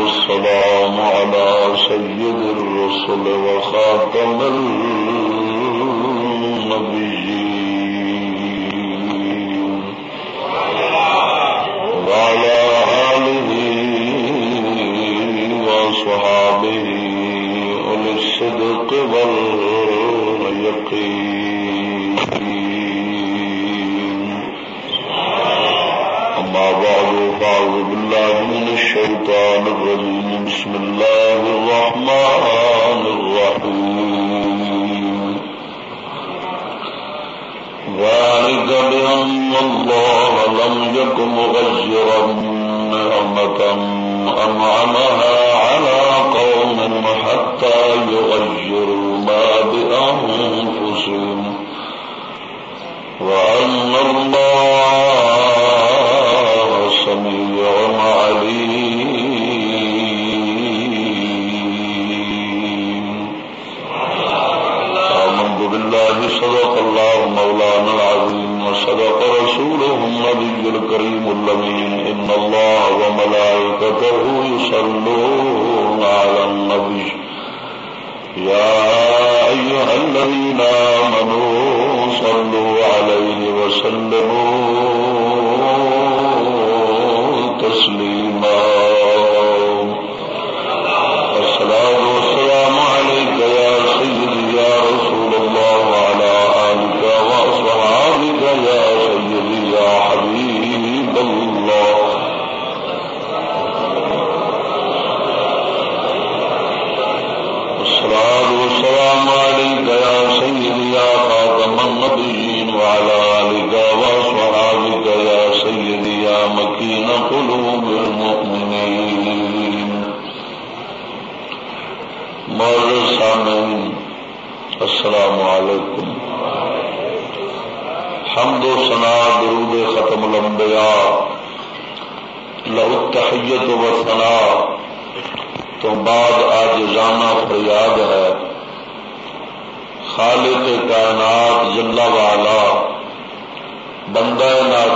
والسلام على سيد الرسل وخاتم الرسل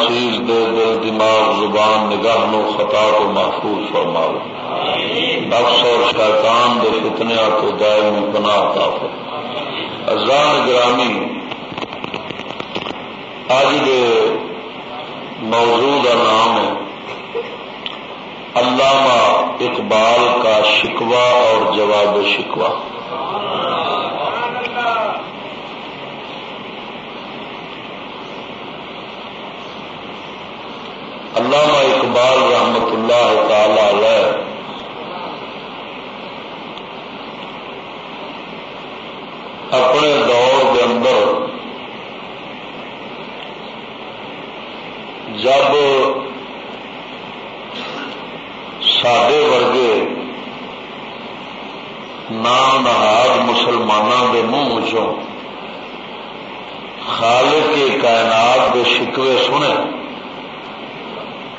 تخیل دے دل دماغ زبان نگاہ نو خطا کو محفوظ فرماؤ نفس اور شیطان دے فتنیا کو دائمی بنا عطا ازان گرامی اج دے موضوع کا نام ہے علامہ اقبال کا شکوہ اور جواب شکوہ۔ علامہ اقبال رحمت اللہ تعالی علیہ۔ اپنے دور کے اندر جب سڈے ورگے نام نہاد مسلمانوں کے منہ چال کے کائنات کے شکوے سنے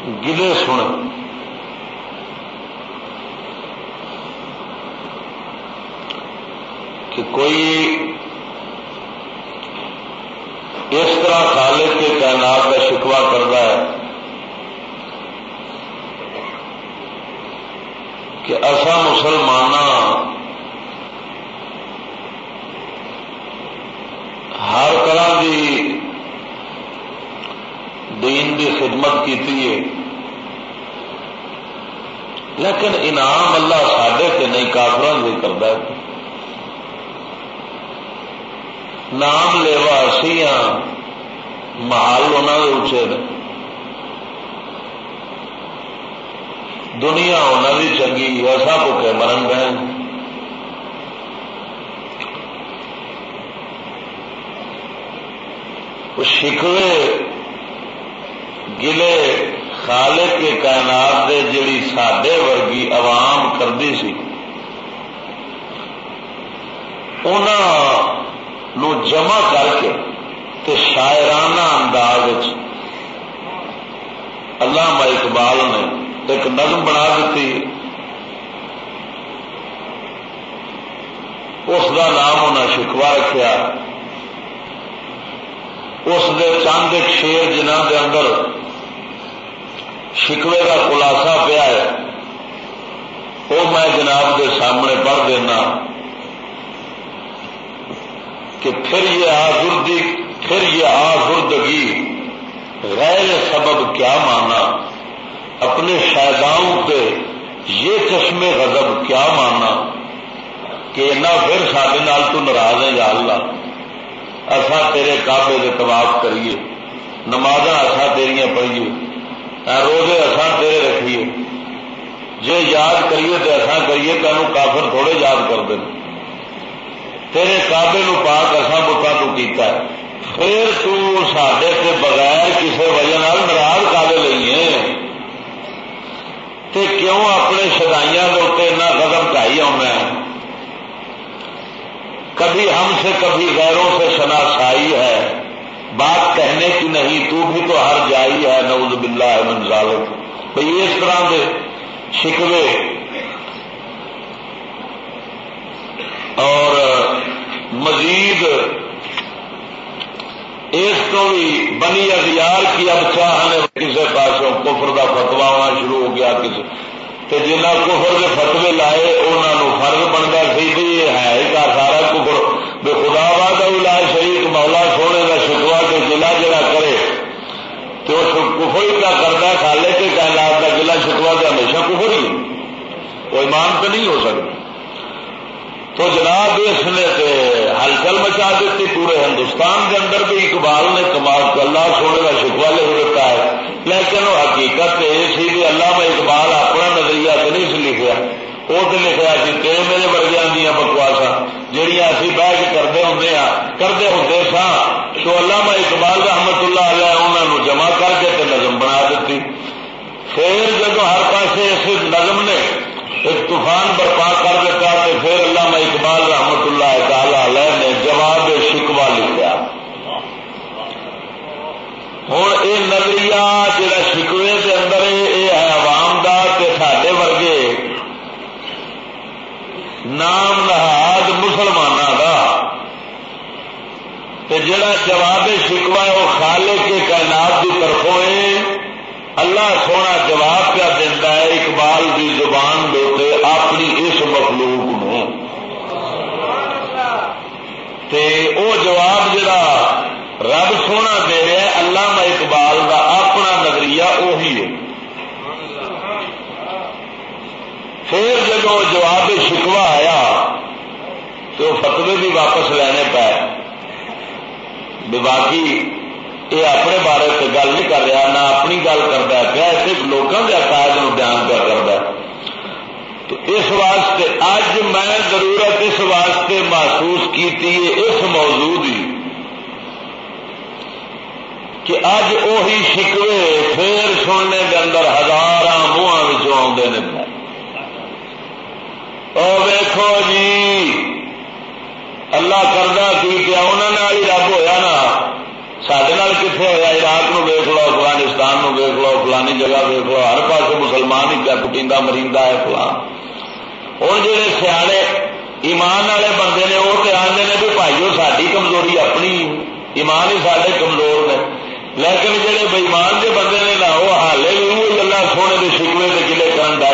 گلے سن۔ کہ کوئی اس طرح خالق کے تعینات کا شکوا کرتا ہے کہ ایسا مسلمان ہر طرح کی دین کی خدمت کی ہے۔ لیکن انعام اللہ سڈے تے نہیں کافران بھی کرتا نام لیوا اسی ہاں محل انہوں کے اچے نے۔ دنیا ہونا بھی چنگی ایسا بھوکے مرن گئے شکوے، گلے خالق کے کائنات دے جڑی سڈے ورگی عوام کردی سی۔ نو جمع کر کے تے شاعرانہ انداز علامہ اقبال نے ایک نظم بنا دیتی۔ اس دا نام انہیں شکوا رکھا اس دے چند ایک شیر جنہ دے اندر شکوے کا خلاصہ پیا ہے۔ وہ میں جناب کے سامنے پڑھ دینا کہ پھر یہ آزردی، پھر یہ آزردگی غیر سبب کیا مانا؟ اپنے شہداؤں پہ یہ چشمے غضب کیا مانا؟ کہ نہ پھر سارے تو ناراض ہے یا اللہ۔ اصا تیرے کابے کے طواف کریے نماز اصا تیریا پڑھیے۔ روزے اصا تیرے رکھیے۔ جی یاد کریے تو اصا کریے تینوں کافر تھوڑے یاد کر دیں تیرے کابے نو پاک اصا بتا کیتا ہے۔ پھر تے بغیر کسی وجہ ناراض کابے لیے تے کیوں اپنے شدائیاں کے اتنے اتنا قدم ڈائی آنا کبھی ہم سے کبھی غیروں سے شناسائی ہے۔ بات کہنے کی نہیں، تو بھی تو ہر جائی ہے نوز باللہ ہے منظالت بھائی اس طرح کے شکوے۔ اور مزید اس کو بھی بنی اختیار کی اب چاہنے کسی پاسوں کفر کا فتوا ہونا شروع ہو گیا کسی کہ جنہ کفر کے فتوے لائے انہوں فرض بنتا سی بھی یہ ہے کا سارا کفر بے خدا باد لا شریف مولا سونے کا شکوا کے گلا جڑا کرے تو کفر کا کرتا کھالے کے کائنات کا گلا شکوا تو ہمیشہ کفر ہی وہ ایمان تو نہیں ہو سکتا۔ تو جناب اس نے ہلچل مچا دیتی، پورے ہندوستان کے اندر بھی اقبال نے کمال اللہ سونے کا شکوا لے دیتا ہے۔ لیکن وہ حقیقت یہ سی بھی اللہ میں اقبال اپنا نظریہ تو نہیں لکھا وہ تو لکھا کہ تے میرے ورگیا دیا بکواسا جہیا اسی بہ کے کرتے ہوں ہاں، کرتے ہوں سا تو اللہ میں اقبال رحمت اللہ علیہ انہوں نے جمع کر کے نظم بنا دیتی۔ پھر جب ہر پاس اس نظم نے ایک طوفان برپا کر دیتا تو پھر اللہ میں اقبال رحمت اللہ تعالی علیہ نے جواب شکوا لکھا ہوں یہ نظریہ جہاں شکوے کے اندر یہ ہے عوام کا سڈے ورگے۔ نام نہاد مسلمانوں کا جڑا جواب شکوا ہے وہ خالے کے کائنات کی طرفوں ہے۔ اللہ سونا جواب کیا دینا ہے، اقبال کی زبان دے اپنی اس مخلوق وہ جواب جڑا رب سونا دے رہا ہے اللہ میں اقبال کا اپنا نظریہ وہی ہے۔ پھر جب جواب شکوا آیا، تو فتوے بھی واپس لینے پائے باقی یہ اپنے بارے سے گل نہیں کر رہا نہ اپنی گل کرتا پیا صرف لوگوں کے عقائد بیان کیا کرتا تو اس واسطے اج میں ضرورت اس واسطے محسوس کی اس موضوع کی کہ اج وہی شکوے پھر سننے کے اندر ہزار منہ آتے ہیں جی اللہ کردہ کی کیا انہوں ہی سڈے عراق نو ویک لو، افغانستان نو ویک لو، فلانی جگہ ویک لو، ہر پاس مسلمان ہی کیا، پٹیندا مریندہ ہے فلان ہوں جہے سیانے ایمان والے بندے نے، وہ تو آتے ہیں بھی بھائیو ساری کمزوری اپنی، ایمان ہی سارے کمزور نے۔ لیکن جہے بےمان کے بندے نے نہ وہ ہالے بھی وہ گلا سونے کے شکوے کے گلے کرن ڈا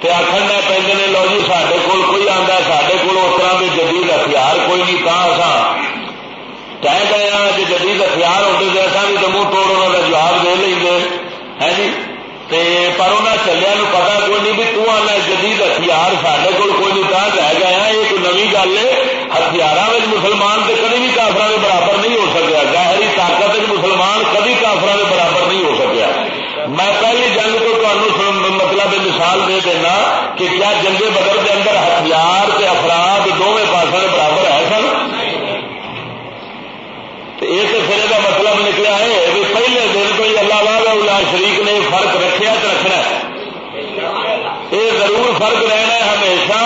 کہ آخر نہ پہ لو جی سارے کول کوئی آتا سارے کول اس طرح کے جدید ہتھیار کوئی نہیں کہاں کہہ گئے ہیں کہ جدید ہتھیار ہوتے تھے ایسا بھی تو منہ توڑ انہوں کا جواب دے لیں گے ہے جی؟ تے پر انہیں چلیا نو پتا کوئی نہیں بھی تو آنا جدید ہتھیار سارے کول کوئی نہیں کہا کہہ گئے ہیں ایک نوی گل ہے ہتھیار مسلمان تو کدی بھی کافر کے برابر نہیں ہو سکیا، ظاہری طاقت مسلمان کدی کافر کے برابر نہیں ہو سکیا۔ میں پہلی جنگ تو تمہیں مطلب مثال دے دینا کہ کیا جنگ بدر کے اندر ہتھیار کے افراد پھر یہ مطلب نکلا ہے کہ پہلے دن کو ہی اللہ والا شریف نے فرق رکھا تو رکھنا یہ ضرور فرق رہنا ہے ہمیشہ،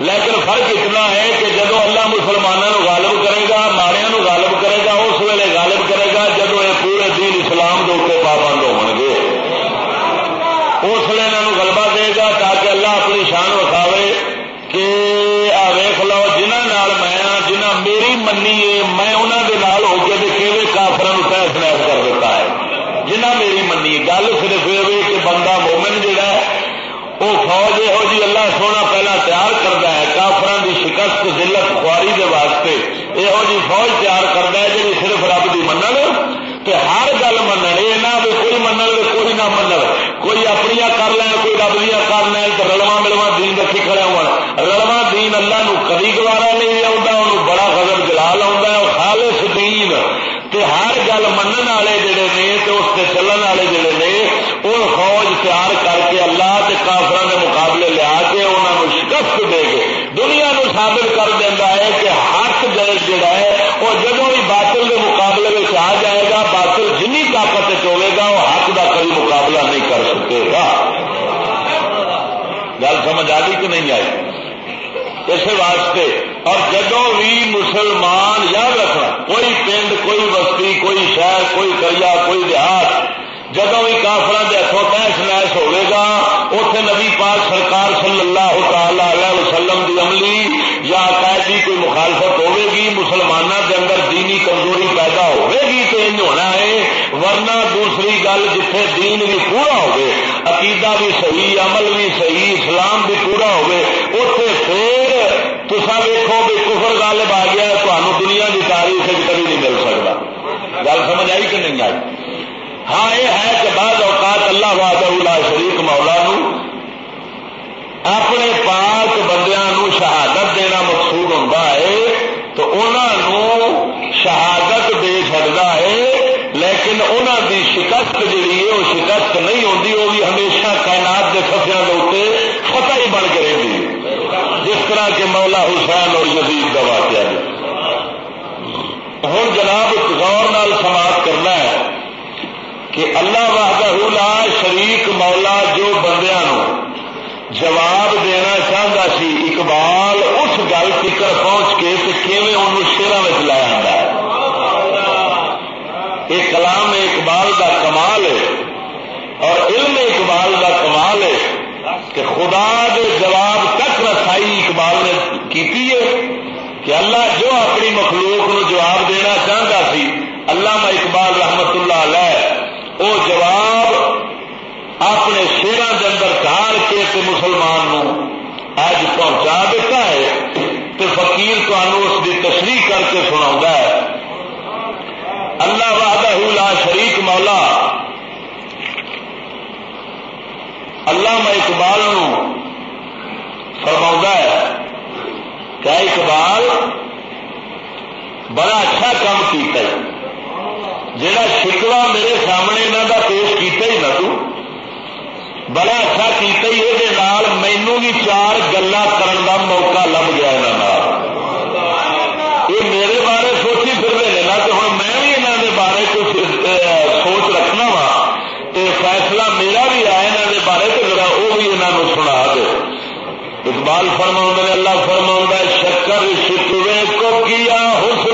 لیکن فرق اتنا ہے کہ جب اللہ مسلمانوں غالب کرے گا ماڑیا غالب کرے گا اس ویلے غالب کرے گا جب یہ پورے دین اسلام کے اتنے پابند ہو گے اس لیے انہوں غلبہ دے گا تاکہ اللہ اپنی شان وکھاوے کہ آ ویخ منی ہے میں انہوں کے نال ہو کے کیویں کافر تحس نحس کر دیتا ہے جنہ میری منی گل صرف یہ کہ بندہ مومن جہا ہے وہ فوج یہو جی اللہ سونا پہلا تیار کرتا ہے کافران کی شکست ذلت خواری کے واسطے یہو جی فوج تیار کرتا ہے جی صرف رب کی منن تے ہر گل من یہ نہ کوئی من کوئی نہ کوئی اپنی کر لین کوئی رب دیا کر لین تو رلوا ملوا دین رکھی کھڑے ہو رلوا دین اللہ نو کبھی گوارا نہیں آتا انہوں بڑا غضب جلال آتا ہے خالص دین تے ہر گل من والے جڑے نے تو اس سے چلن والے جڑے نے وہ فوج تیار کر کے اللہ کے کافر کے مقابلے لیا کے انہوں نے شکست دے کے دنیا نو ثابت کر دینا ہے کہ حق جڑا ہے وہ جدو بھی باطل کے مقابلے میں آ جائے گا باطل جنی طاقت ہوے گا وہ حق کا کبھی مقابلہ نہیں کر سکے گا گل سمجھ آ گئی کہ نہیں آئی اس واسطے اور جدو بھی مسلمان یاد رکھنا کوئی پنڈ کوئی بستی کوئی شہر کوئی دیہات جدو بھی کافر کے ہاتھوں تحس نحس ہوئے گا اتنے نبی پاک سرکار صلی اللہ تعالی علیہ وسلم کی عملی یا قائدی کوئی مخالفت ہوے گی مسلمانوں کے اندر دینی کمزوری پیدا ہوے گی تو ان ہونا ہے، ورنہ دوسری گل جتھے دین بھی پورا ہوگی عقیدہ بھی صحیح، عمل بھی صحیح، اسلام بھی پورا ہوگی اتے پھر تصا ویکو بھی کفر غالب آ گیا تمہیں دنیا کی تاریخ کبھی نہیں مل سکتا گل سمجھ آئی کہ نہیں آئی؟ ہاں یہ ہے کہ بعض اوقات اللہ واضح شریف مولا نو اپنے پاک بندیاں شہادت دینا مقصود ہوتا ہے تو انہوں شہادت دے چڑتا ہے، لیکن انہوں دی شکست جی ہے، وہ شکست نہیں ہوتی وہ بھی ہمیشہ کائنات کے خفیا کے اتنے فتح ہی بن کے رہی جس طرح کے مولا حسین اور یزید کا واقعہ ہوں جناب غور نال سماعت کرنا ہے کہ اللہ وحدہ لا شریک مولا جو بندیا جواب دینا چاہتا سی اقبال اس گل فکر پہنچ کے کیون ان شیروں میں لایا ہے یہ کلام اقبال کا کمال ہے اور علم اقبال کا کمال ہے کہ خدا کے جواب تک رسائی اقبال نے کی کہ اللہ جو اپنی مخلوق نو جواب دینا چاہتا سی اللہ میں اقبال رحمت اللہ علیہ وہ جواب اپنے شیران کے اندر ڈال کے تے مسلمان نو اج پہنچا دیتا ہے تو فقیر تمہوں اس کی تشریح کر کے سنا ہے اللہ وحدہ لا شریک مولا اللہ میں اقبال فرما ہے کیا اقبال بڑا اچھا کام کیتا ہے۔ جڑا شکوا میرے سامنے یہاں کا پیش کیتا ہی نہ تو، بڑا اچھا کیتا ہی یہ مینو بھی چار گلا کرن دا موقع لب گیا یہاں یہ میرے بارے سوچی پھر رہے نا، تو ہوں میں بھی یہاں کے بارے کچھ سوچ رکھنا وا۔ تو فیصلہ میرا بھی آیا یہاں کے بارے تو ذرا وہ بھی یہاں سنا دے۔ اقبال فرما نے، اللہ فرما شکر شکوے کو کیا حسن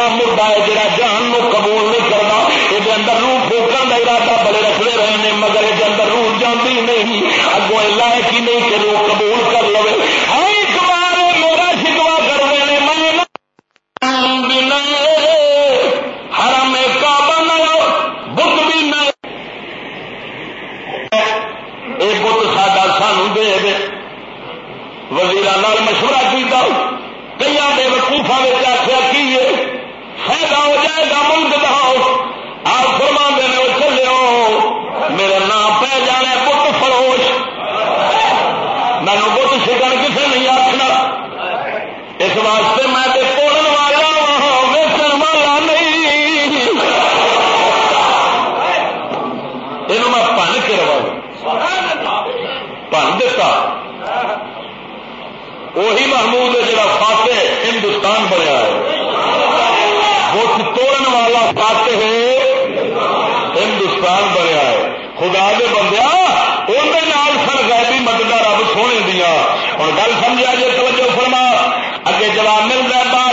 ایسا مردہ ہے جہاں جان کو قبول نہیں کرتا یہ اندر روح پھوکن کا ارادہ بڑے رکھتے رہے ہیں مگر یہ اندر روح جانتی نہیں۔ اگوں لائق ہی نہیں کہ روح قبول کر لو ہاں رب سونے دیا۔ ہوں گل سمجھا جی توجہ فرما۔ اگے جواب مل رہا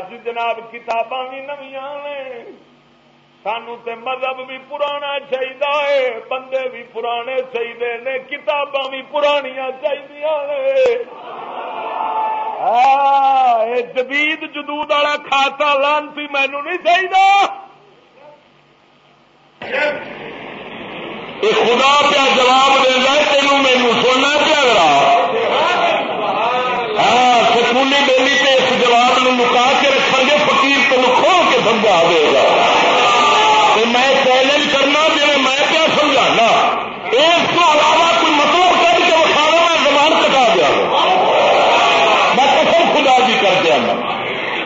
اج جناب کتاباں بھی نمیا نے سانو تے مذہب بھی پرانا چاہیے بندے بھی پرانے چاہیے نے کتاباں بھی پرانیاں چاہیے جدید جدود والا کھاتا لانتی مینو نہیں چاہیے خدا پیا جواب دینا تینوں مینو سننا پیا رہا ہاں سکولی بیلی سے اس جواب نو لکا کے رکھا گے فقیر تین کھول کے سمجھا دے گا میں چیلنج کرنا جی میں کیا سمجھانا اس کو علاوہ کوئی مطلب کر کے اٹھا میں زبان کٹا دیا میں قسم خدا بھی کر دیا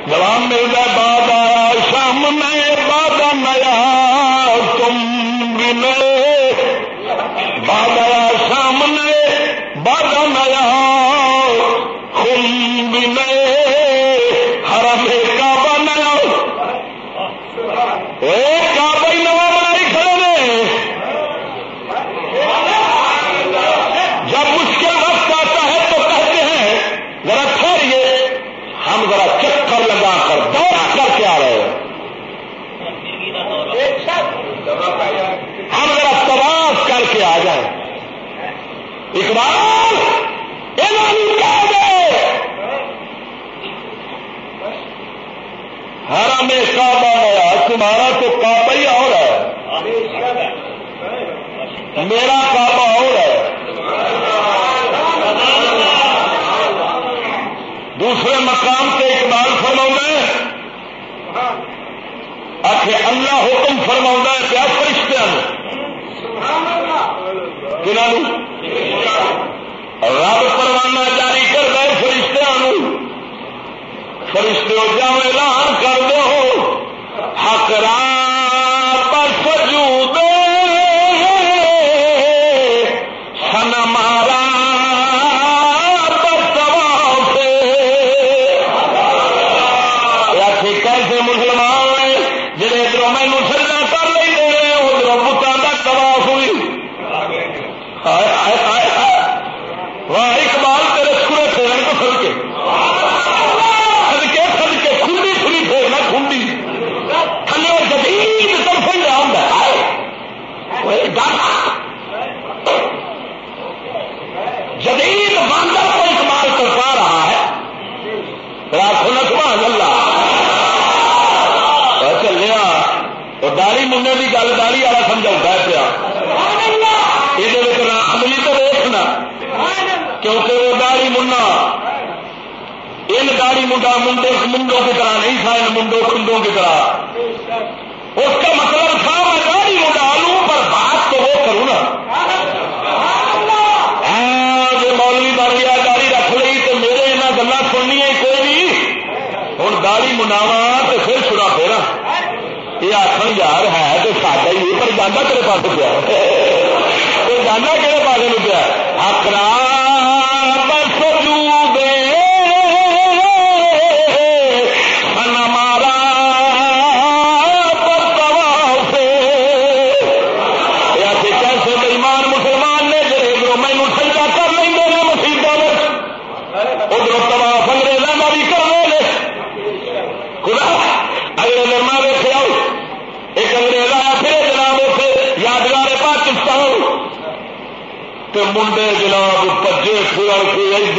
جواب مل گیا باد آیا شام میں باد نیا تم بھی نئے باد آیا شام نئے باد نیا خون بھی نئے حرم کعبہ نیا اے کعبہ ہی نوا بنائی کھڑے نے جب مشکل وقت آتا ہے تو کہتے ہیں ذرا ٹھہریے ہم ذرا چکر لگا کر دورہ کر کے آ رہے ہیں ہم ذرا تباہ کر کے آ جائیں اقبال اعلان کہہ دے ہر میں کعبہ نیا تمہارا تو کعبہ ہی اور ہے میرا کعبہ اور ہے۔ دوسرے مقام سے اقبال فرما آخر اللہ حکم فرما ہے کیا فرشتہ کنہوں رب پروانہ جاری کر دے فرشتوں فرشتے جاؤ اعلان کر دو حق پر سجود سن مارا کیسے مسلمان نے جڑے ادھر مینو سجنا کر لیں ادھر بتان کا تباہ ہوئی واہ اقبال تیرے سورے پھیرن کو سد کے سدکے سدکے کھنڈی کھلی پھیرنا کھنڈی تھلے وہ جدید طرف ہی آؤں جدید باندر کو اقبال کرتا رہا ہے راکھو نہ سبحان اللہ چلیا وہ داڑی منڈے کی گل داڑی والا سمجھا پیا یہ عملی تو دیکھنا کیونکہ وہ داڑی منا ان داڑی منڈا منڈے منڈوں کی طرح نہیں تھا، ان منڈوں کنڈوں کی طرح۔ اس کا مطلب تھا میں داڑی منڈا لوں پر بات تو وہ کروں نا۔ جو مولوی بن گیا داڑی رکھ لی تو میرے یہاں گلا سننی کوئی نہیں ہوں داڑی مناوا تو پھر چھڑا پھیرا۔ یہ آخر یار ہے تو ساڈا ہی پر جانا کہڑے پاس پیا تو جانا کہڑے پاس میں پیا آخرا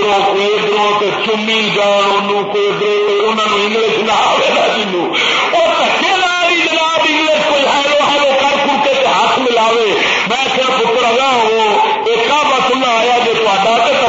ادھروں ادھر کوئی ادھر تو چمی جان ان کوئی ادھر انہوں نے انگلش نہ آئے نا جنوب اور دھکے ہی جناب انگلش کوئی ہیلو ہیلو کر کر کے ہاتھ ملاوے میں کیا پتر اگا وہ ایک بس نہ آیا جی تا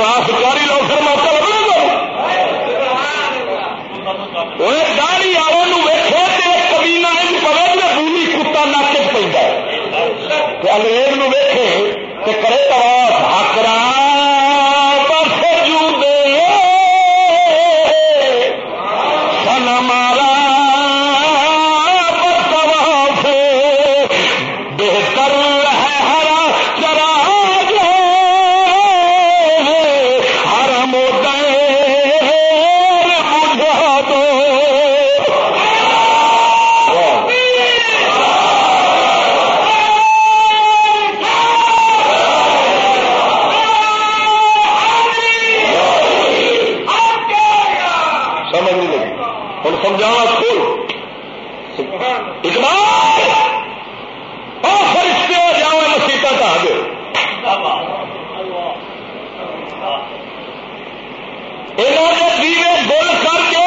انہوں نے دیوے گل کر کے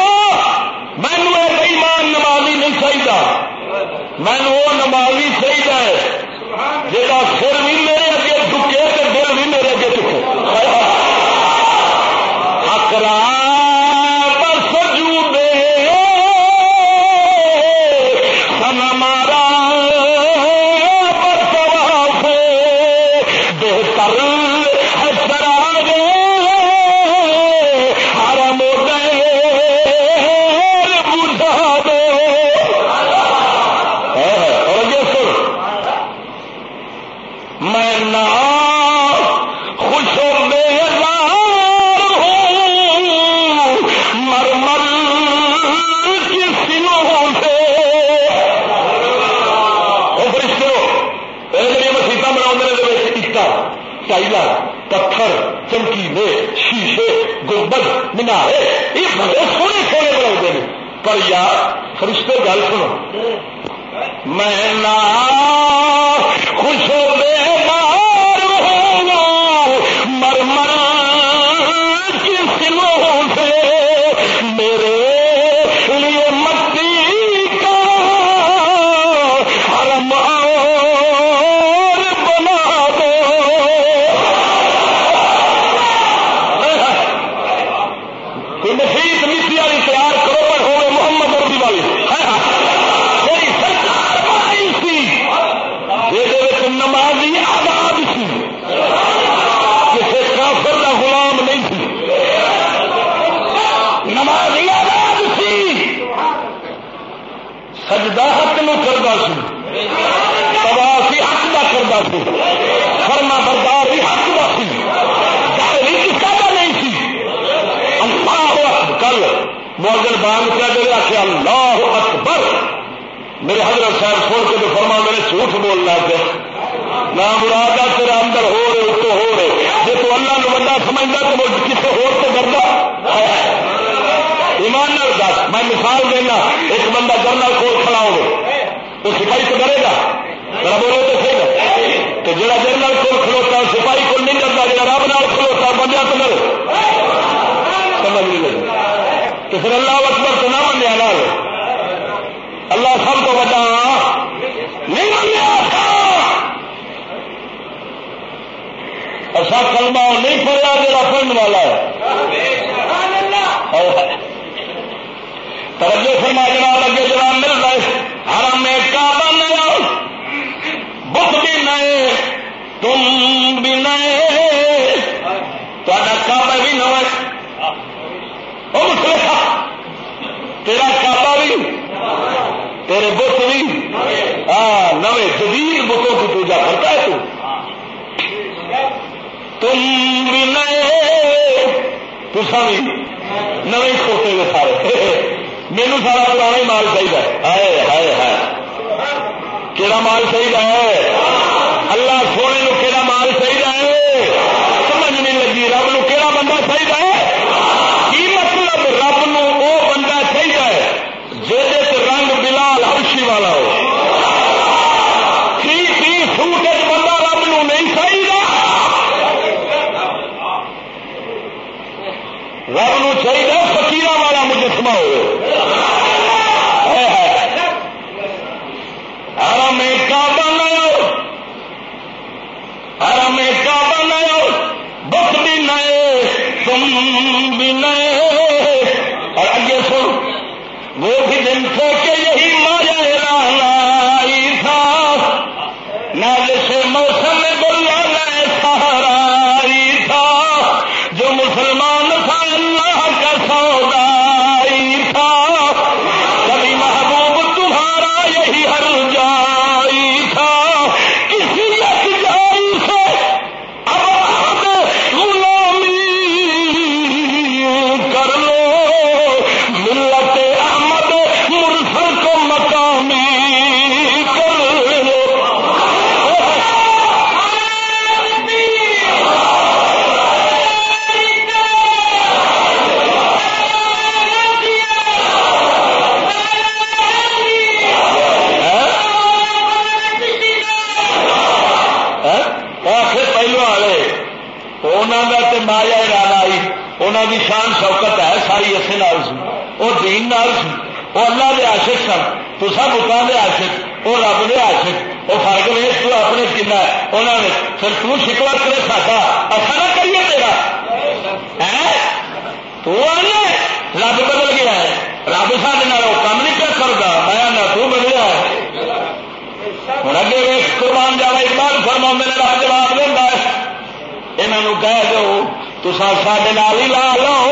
مینو یہ بےمان نمازی نہیں چاہیے مینو وہ نمازی وہ سونے سونے بنا پر یار فرشتے گل سنو۔ میں بولنا پیا نہ مراد تیرا اندر ہو رہے اتو ہو رہے۔ جی تو اللہ نو بندہ سمجھتا تو وہ کسی ہو کرتا ایمان دس، میں مثال دینا، ایک بندہ جرنل کھول کھڑا ہو تو سپاہی تو ڈرے گا۔ ذرا بولو تو پھر تو جڑا جنرل کھول کھلوتا سپاہی کو نہیں ڈرتا جا رب نال کھلوتا بندہ تو ڈرے سمجھ نہیں لگے تو پھر اللہ اکبر تو نہ منیا نال والا کلمہ وہ نہیں پڑا جڑا پڑھنے والا ہے۔ توجہ فرما جناب، اگے جناب مل رہا ہے۔ ہر میں کعبہ نیا بک بھی نئے تم بھی نئے تا کعبہ بھی نو تیرا کعبہ بھی، تیرے بت بھی۔ ہاں نویں جدید بتوں کی پوجا کرتا ہے تو۔ تم بھی نئے۔ تسا بھی نو سوتے ہوئے سارے۔ میرے سارا پرانا ہی مال چاہیے ہے۔ ہائے ہائے کہڑا مال چاہیے اللہ سونے کو کہڑا مال چاہیے تو سب بتان کے آشک وہ رب کے آشک وہ فرق ویس تو اپنے کن انہوں نے، پھر تو شکوا کرے ساڈا اصا نہ کریے تیرا۔ تو رب بدل گیا ہے۔ رب سارے وہ کام نہیں کر سکتا میں نہ تو بدلیا ہوں اگے ویس قربان جانا اقبال فرما میرے رب جواب دینا یہاں کہہ دو تو سڈے ہی لا لو۔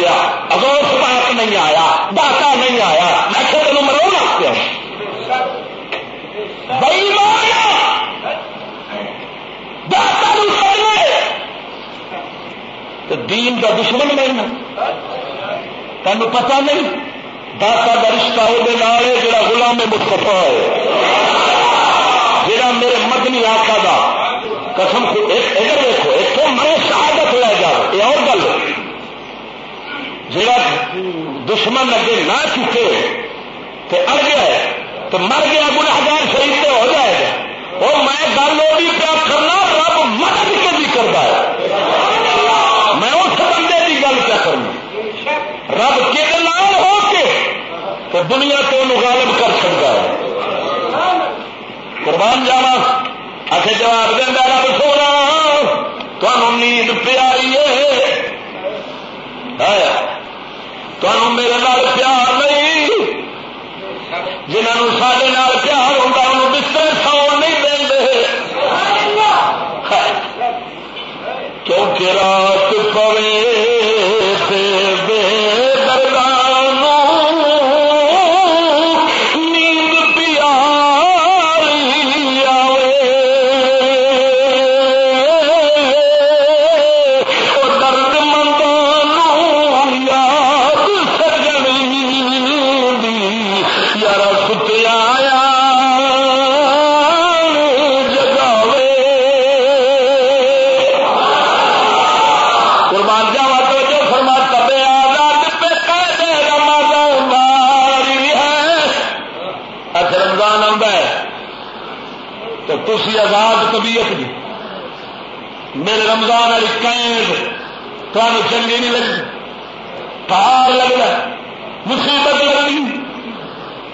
گیا۔ اگر پاک نہیں آیا ڈاکا نہیں آیا۔ میں کہ تینوں مرو لگتے بئی ماریا ڈاکا تو دین کا دشمن بننا تمہیں پتا نہیں داتا کا رشتہ وہ جڑا غلام مستفا ہے۔ جڑا میرے مدنی آقا دا۔ قسم خو- ایک- ادھر دیکھو، ایک تو مرے شہادت لے جاؤ، یہ اور گل ہے۔ جڑا دشمن اگے نہ چکے تو اڑ گیا ہے تو مر گیا گناہگار شہید تو ہو جائے گا۔ وہ میں گل وہ بھی پیا کرنا، رب مدد کے بھی کرتا ہے۔ میں اس بندے کی گل کیا کرنا رب کے نام ہو کے تو دنیا کو انہوں غالب کر سکتا ہے۔ قربان جانا اچھے جواب دینا رب سونا تمہوں نیند پیاری تمہیں چنگی نہیں لگی پار لگتا مصیبت لگی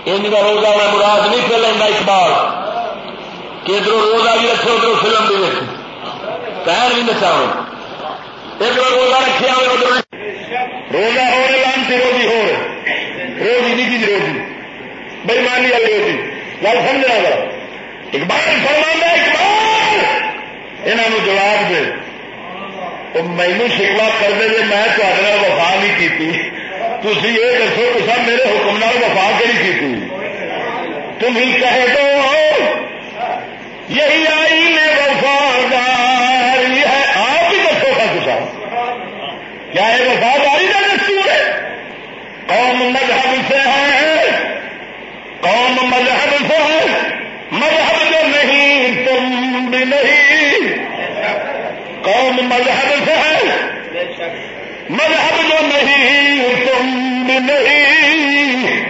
ان کا روزہ میں مراد نہیں پہ لینا اقبال کہ ادھر روزہ بھی رکھے ادھر فلم بھی رکھے۔ پیر بھی نچاؤ ایک بار روزہ رکھے ہوئے ادھر روزہ ہو رہے لانتی روزی ہو رہے روزی نہیں کی روزی۔ بےمانی والی روزی۔ گل سمجھنا ذرا اقبال فرمانا اقبال انہوں جواب دے وہ مینو شکوا کر دے جی میں تے وفا نہیں کی تھی یہ دسو تصا میرے حکم نال وفا کہڑی کی تم ہی کہہ دو۔ یہی آئی نے وفاداری ہے آپ ہی دسو کیا یہ وفاداری کا دستور ہے؟ قوم مذہب سے ہے۔ قوم مذہب سے ہے۔ مذہب جو نہیں، تم بھی نہیں۔ قوم مذہب مذہب جو نہیں، تم بھی نہیں۔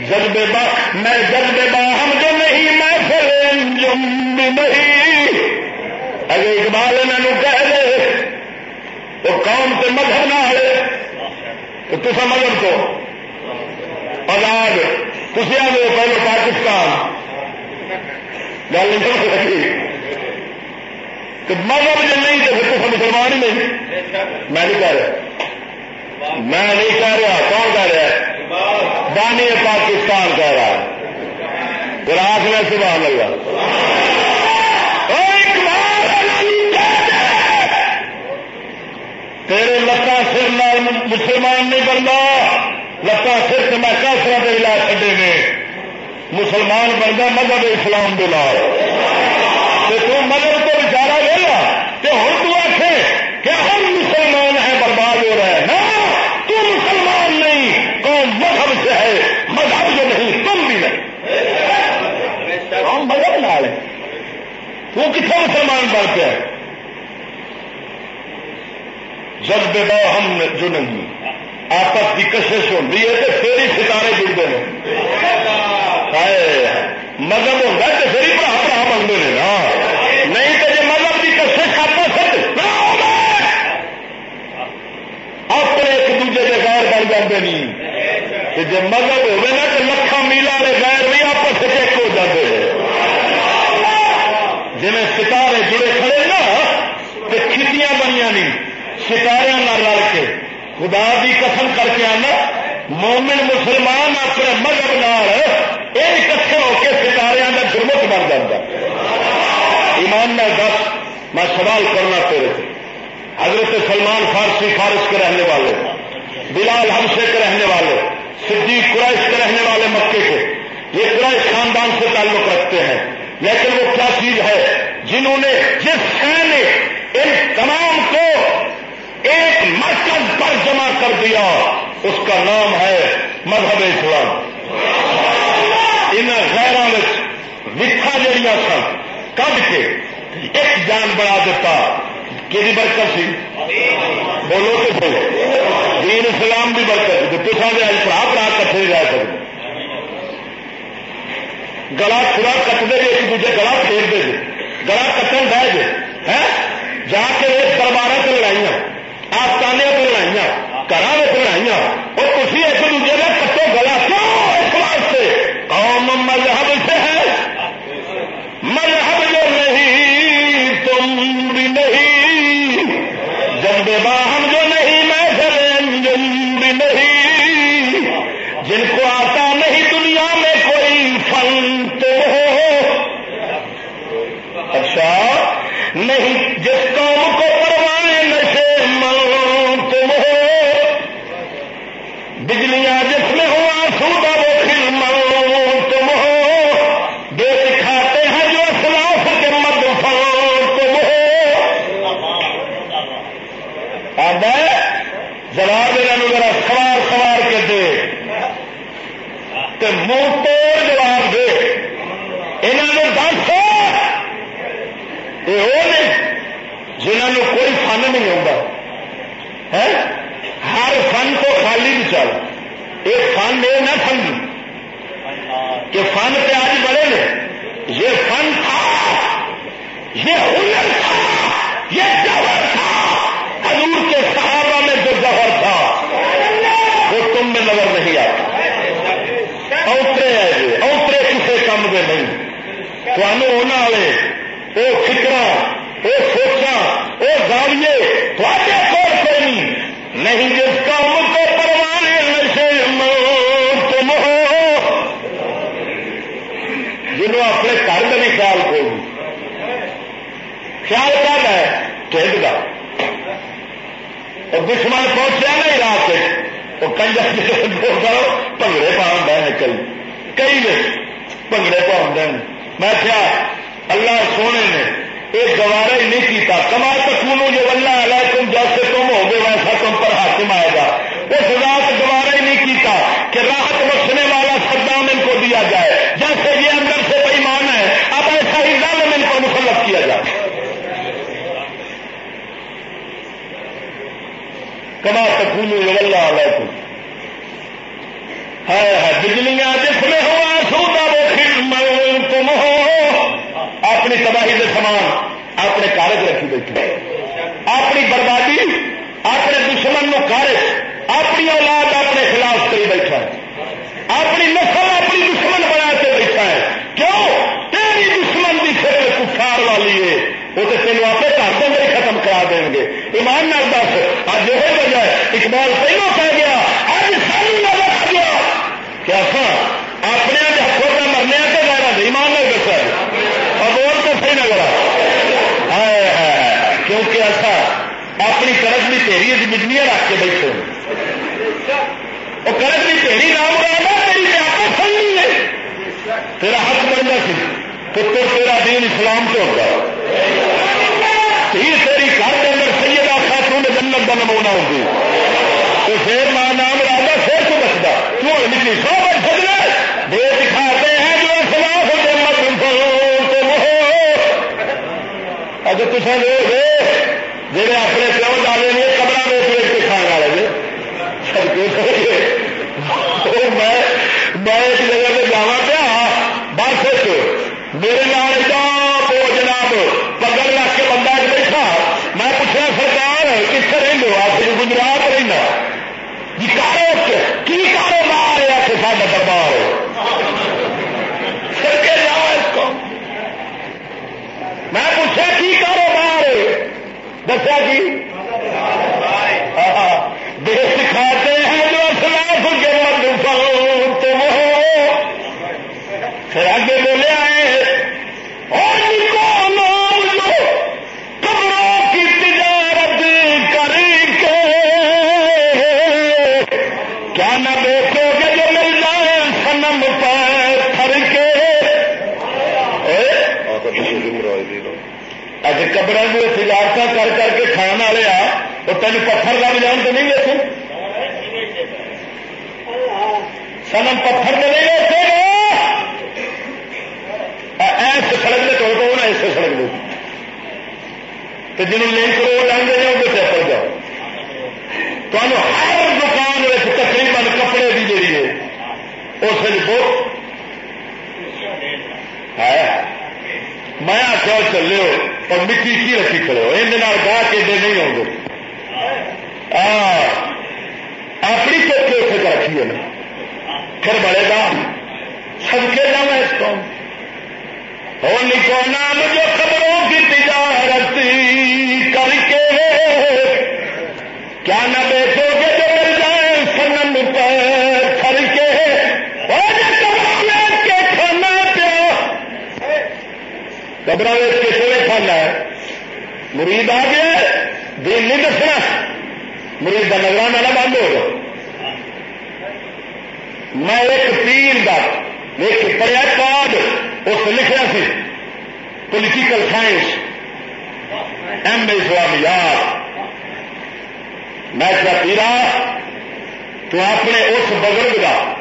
جذبے با، میں جذبے با، ہم جو نہیں، میں پھر جم بھی نہیں۔ اگر اقبال انہوں کہہ دے تو قوم سے مذہب نہ ہے تو تصا مذہب کو آزاد۔ تھی آ گئے پہلے پاکستان۔ گل نہیں تو مذہب جو نہیں تو پھر تصا مسلمان ہی نہیں۔ میں نہیں کہہ رہا۔ میں نہیں کہہ رہا۔ کون کہہ رہا ہے؟ بانی پاکستان کہہ رہا ہے۔ پھر میں سبحان اللہ۔ تیرے لتا سر لال مسلمان نہیں بنتا لتا سر سے میں کافر کے علاج چڈے نے۔ مسلمان بنتا مذہب اسلام کے تو مذہب کو کہ ہوں تو آخے کہ ہم مسلمان ہیں، برباد ہو رہے ہیں۔ نا تو مسلمان نہیں کون مذہب سے ہے، مذہب جو نہیں، تم بھی نہیں۔ کون مذہب لال ہے۔ وہ کتنے مسلمان بن کے؟ جذبے با ہم جو نہیں، آپس کی کشش ہوتی ہے تو پھر ہی ستارے جڑتے ہیں۔ مذہب ہوتا ہے تو پھر ہی برا برا بنتے ہیں۔ نا غیر نہیں جی مذہب ہوگا نا تو لکھان میلا والے غیر بھی آپس ایک ہو جاتے ہیں جی ستارے جڑے کھڑے نا تو کھتیاں بنیا نہیں ستارے نہ رل کے۔ خدا کی قسم کر کے آنا، مومن مسلمان اپنے مذہب نال یہ کٹھے ہو کے ستارے کا گرمت بن جاتا ایمان میں دس، میں سوال کرنا تیرے حضرت سلمان فارسی فارس کے رہنے والے۔ بلال ہمشے کے رہنے والے، صدیق قریش کے رہنے والے مکے کے۔ یہ قریش خاندان سے تعلق رکھتے ہیں۔ لیکن وہ کیا چیز ہے؟ جنہوں نے جس شہ نے ان تمام کو ایک مرکز پر جمع کر دیا، اس کا نام ہے مذہب اسلام۔ ان غیروں میں جڑیاں سن کب کے۔ ایک جان بنا دیتا کہ برکت سی؟ بولو تو بولو دین اسلام بھی برکت تھی پچھا دے پڑا پڑا کٹے جا سکتے گلا تھوڑا کٹتے ایک دوجے گلا پھیرتے تھے گلا کٹن بہ گئے جا کے دربار سے لڑائیاں، آستانے پہ لڑائیاں گھر لڑائیاں، اور تھی ایک وہ تو تین آپ گھر کے اندر ختم کرا دیں گے۔ ایمان نال دس اج یہ وجہ ہے اقبال پہلو کہہ گیا اج ساری نظر آ گیا۔ کہ اصل اپنے ہاتھوں کا مرنے کے گھر ایمان نال دسا اور بول تو صحیح نظر آ۔ کیونکہ ایسا اپنی کرج بھی تیری بجلیاں رکھ کے بیٹھے وہ کرج بھی تیری نام رہا تیری آپ سننی ہے تیرا حق بننا سی، پتر تیرا دین اسلام سے ہوگا تیری گھر کے اندر سیدہ خاتون جنت کا نمونا ہوگی۔ تو پھر ماں نام راجا پھر تو بچتا۔ نکلی۔ سو بچ سکنا۔ دے دکھاتے ہیں جو خلاف جنت اگر تصا جی اپنے پیو ڈالے نے کمرہ میں پیٹ کے کھانے والے میں ایک جگہ پہ جا پیا، بس میرے نام بو جناب پگڑ رکھ کے بندہ بیٹھا میں پوچھا سرکار کتنے رہو آپ گجرات رہنا جی کی کاروبار ہے آپ سا دربار سڑکے جاؤ اس کو میں پوچھا کی کاروبار ہے دسیا جی دیش کھاتے ہیں جو خلاف کے مد تم ہو پھر آگے بولے آئے قبر تجارت کر کر کے کھان والے آ وہ تین پتھر لگ جان تو نہیں ویسے سنم پتھر تو نہیں ویسے ایس سڑک میں تو ہونا اس سڑک میں تو جنہوں لنک روڈ آدھے جاؤ تو پڑ جاؤ تمہیں ہر دکان تقریباً کپڑے کی جیڑی ہے اس بہت ہے میں آخیا چلے ہو اور مٹی کی رکھی کھڑے ہو یہ گاہ کے نہیں ہوں گے اپنی چوکے اتنے کا رکھی ہے نا پھر بڑے گا سب کے نام ہے اس کو اور لکھو نام جو خبروں کی تجارت کر کے کیا نہ بیچو گے جو مل جائے سنم پر کر کے قبر کسی نے کھانا ہے مرید آ گیا دین نہیں دسنا۔ مرید کا نگران والا بند ہو گیا میں ایک پیر کا ایک پڑیا کارڈ اس لکھا سی۔ پولیٹیکل سائنس ایم اے اسلامیات۔ میں کیا پیرا، تو اپنے اس بزرگ کا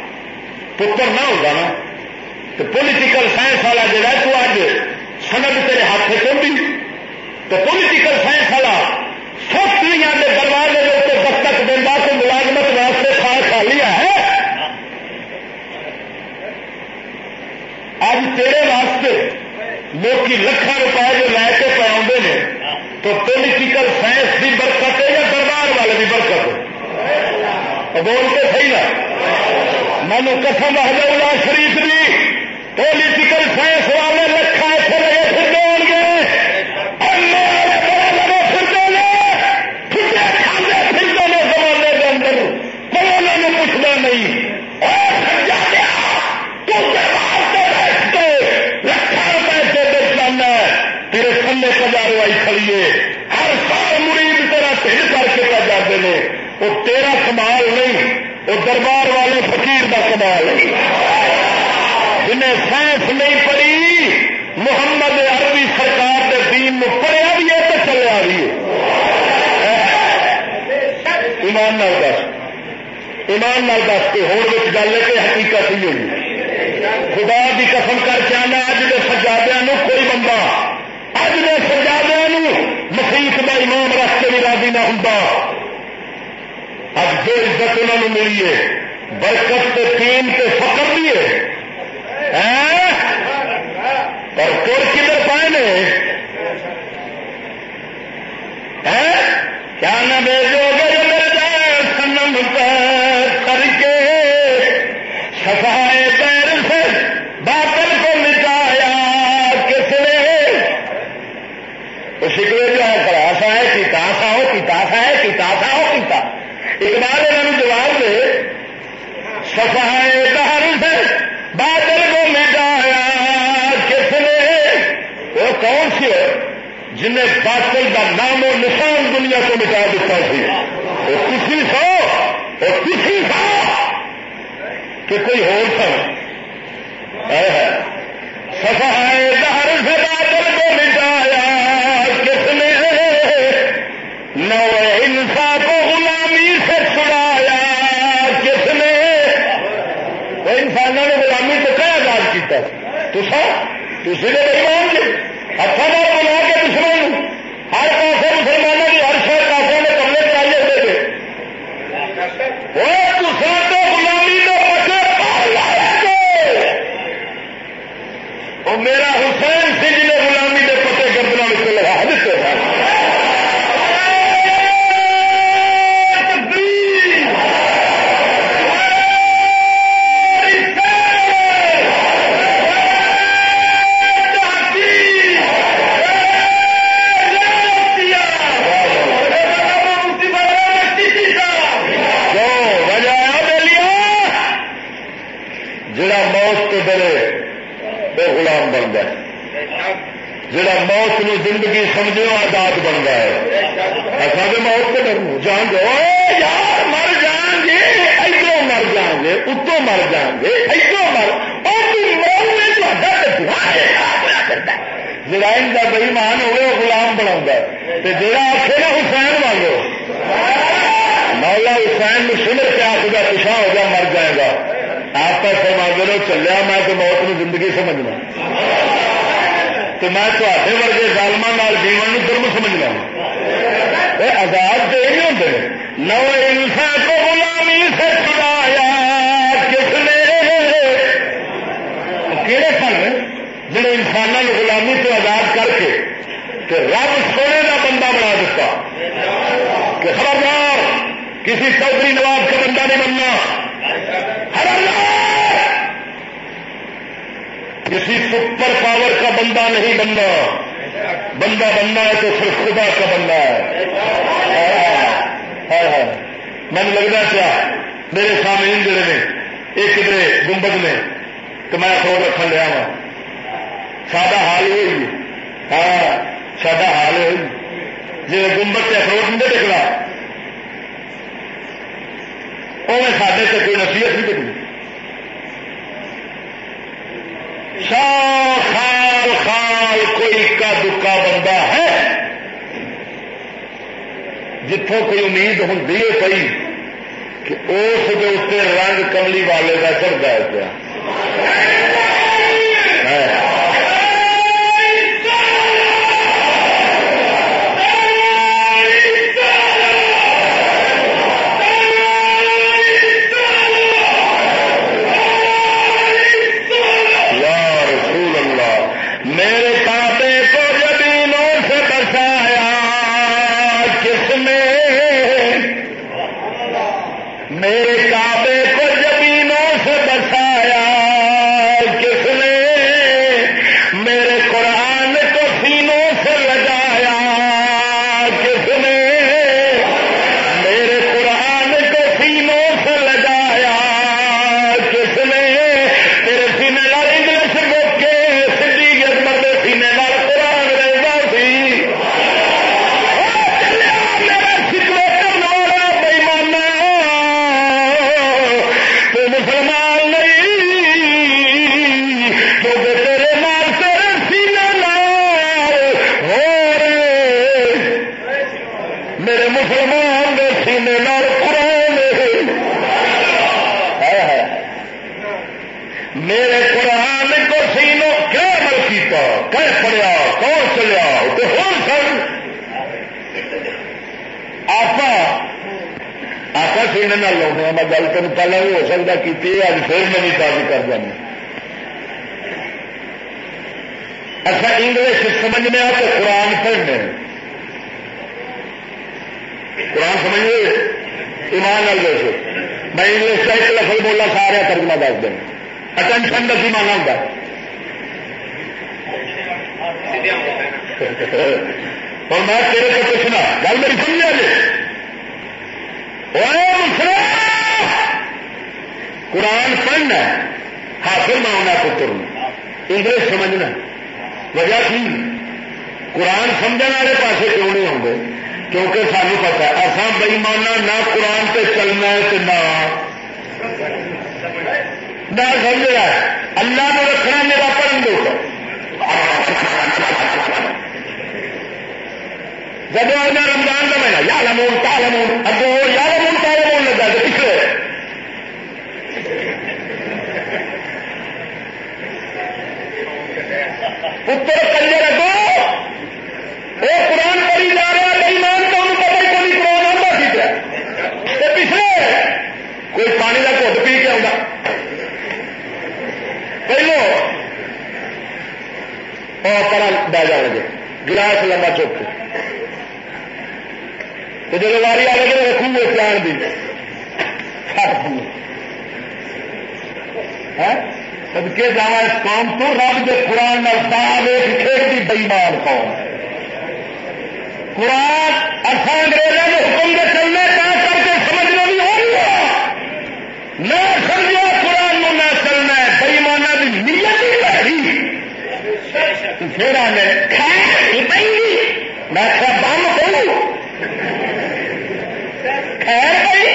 پتر نہ ہوگا نا۔ تو پولیٹیکل سائنس والا جڑا تو اج سند تیرے ہاتھ چوبی تو پولیٹیکل سائنس والا فیکٹری کے دروازے کے دستک دینا تو ملازمت واسطے خان خالی ہے۔ اج تیرے واسطے لوگ لکھان روپئے جو لے کے پہ ہیں تو پولیٹیکل سائنس کی برکت ہے یا دربار والے کی برکت ہے؟ بول کے صحیح نا مینو قسم حضرت شریف بھی پولیٹیکل سائنس والے کھڑیے ہر سال مرید تیرا ٹھنڈ کر کے پہ جاتے ہیں وہ تیرا کمال نہیں، وہ دربار والے فقیر کا کمال نہیں جنہیں سائنس نہیں پڑھی، محمد عربی سرکار کے دین میں پڑھیا بھی ہے تو چلیا بھی ہے۔ ایمان نال دس۔ ایمان نال دس کے ہونے گل ہے کہ حقیقت ہی ہوئی۔ خدا کی قسم کر کے آنا اج کے سجادیا کوئی بندہ اج کے سجادیا تاریخ کا امام رکھ کے بھی راضی نہ ہوں اب جو عزت انہوں نے ملی ہے، برکت تین سے فخر بھی ہے۔ اور تر کدھر پائے نے کیا نہ بھیجو گے جو میرے جائے سنم کر کے سفائے پیر سے باطل کو مٹایا کس نے تو شکوے جو ہے کراسا ہے پیتا سا ہو پیتا سا ہے پیتا سا ہو پیتا اقبال انہوں جواب دے سفائے دہر سے باطل کو مٹایا کس نے وہ کون سی ہے جنہیں باطل کا نام و نشان دنیا کو مٹا دیتا سی وہ کسی سو، وہ کسی سو! کہ کوئی ہو سر سفائے دہر تو سر تو نے نہیں مان گے تو ڈر یار مر جان گے ادھر مر جان گے اتوں مر جان گے ادھر مر جڑا ان کا بئیمان ہوئے وہ غلام بنا جڑا آخے نا حسین مانگو مولا حسین سمر کے آخ کا ہو گیا مر جائے گا۔ آپ کا فرما دو چلیا میں تو موت میں زندگی سمجھنا۔ تو میں تے ورگے ظالمان جیون درم سمجھنا۔ ہوں آزاد تو یہ ہوتے نو انسان کو غلامی سے چھڑایا کس نے؟ کہڑے سن جڑے انسانوں نے غلامی سے آزاد کر کے کہ رب سونے کا بندہ بنا دیتا۔ کہ خبردار، کسی چودھری نواب کا بندہ نہیں بننا۔ کسی سپر پاور کا بندہ نہیں بننا۔ بندہ بننا ہے تو صرف خدا کا بندہ ہے۔ من لگتا کیا میرے سامنے جڑے نے، ایک کدھر گنبد نے۔ تو میں اخروٹ رکھ لیا وا سادہ حال ہوئی۔ ہاں سادہ حال ہوئی۔ جی گنبد سے اخروٹ نہیں نکلا وہ سارے سے کوئی نصیحت نہیں کرنی خال خال، کوئی اکا دکا بندہ ہے۔ جتوں کوئی امید ہوں پی کہ اس اتنے رنگ کملی والے کا چڑھتا ہے پیا۔ پہلے بھی ہو سکتا کی اج پھر نوی تازی کر جانا اچھا انگلش سمجھنے تو قرآن پڑھنے قرآن سمجھنے ایمان نال دیکھو میں انگلش کا ایک لفظ بولا، سارا ترجمہ دس دیں اٹینشن کا کی مانا ہوتا اور میں تیرے کو پوچھنا، گل میری سمجھا جی قرآن پڑھنا حاصل میں ہونا پتر انگلش سمجھنا۔ وجہ کی؟ قرآن سمجھنے والے پاسے کیوں نہیں آتے کیونکہ سانو پتا اصا بئیمانہ نہ قرآن سے چلنا ہے نہ۔ نہ سمجھا اللہ نے رکھنا میرا پڑھن دو جب رمضان کا مہینہ، یا لمون، تا لمون ابو یا لمون تا لمون لگا تو پچھلے پتر کلے رکھو۔ وہ قرآن پڑھی جا رہا ہے، ایمان تو انہوں پتا ہی کوئی قرآن آتا سی پہ پچھلے، کوئی پانی کا گھٹ پی کے آؤں پہلو اور پر بہ جاؤ گے۔ گلاس لمبا چوک تو جب واری آ گئے رکھوں گے پلان بھی۔ ہاں؟ سدکے جا اس قوم تو رب کے قرآن صاحب ایک کھیل کی بئیمان قوم قرآن اصا انگریزوں کے حکم کے چلنے کا کر کے سمجھنا بھی ہو گیا نہ سمجھو قرآن میں نہ چلنا ہے بئیمانہ کی نیت ہی پہلی پھر آنے میں بم کروں خیر پڑی